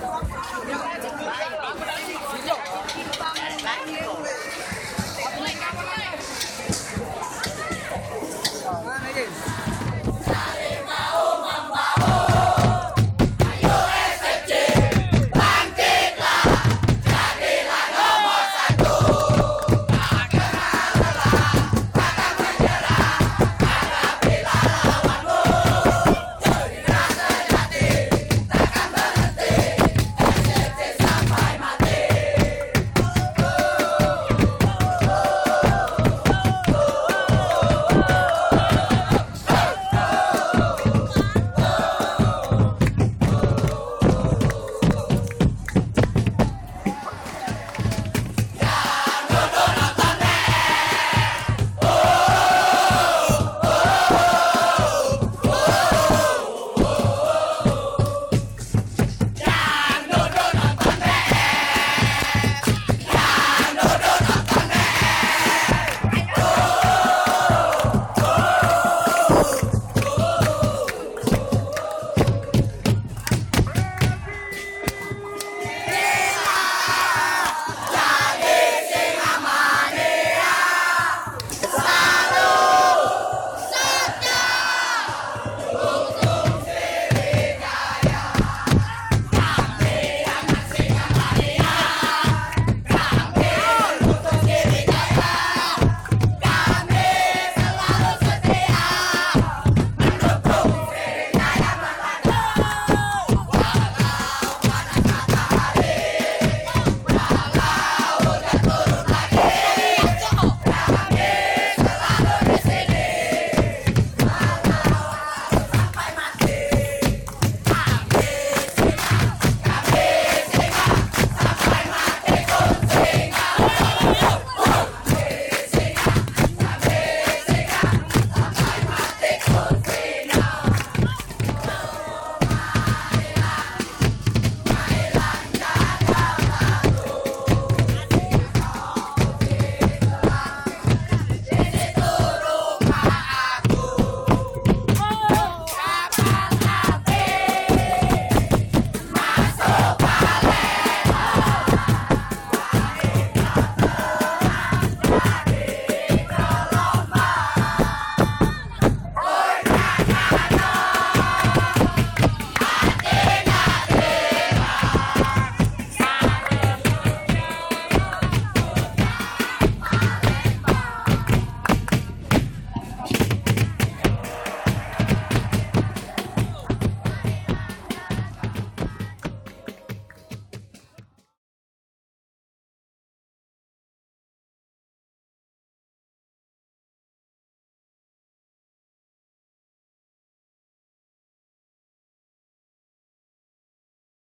来来来，来来来。